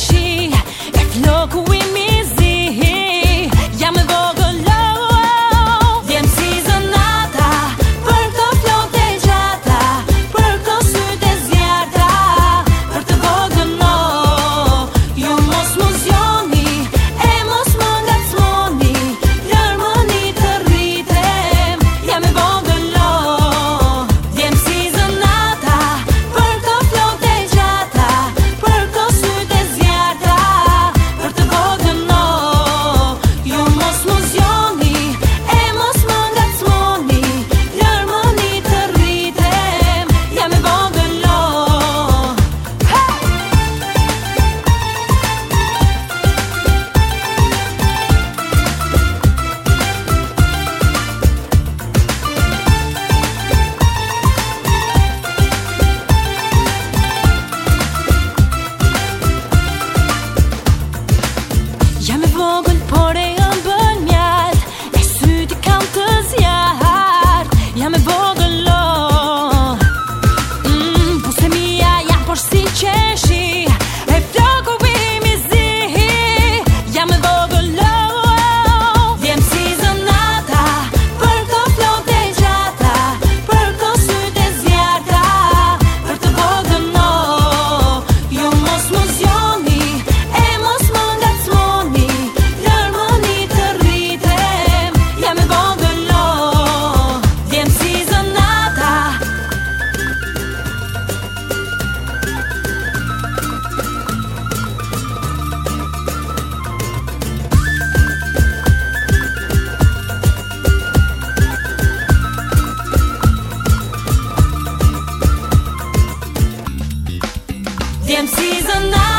she por MC's are.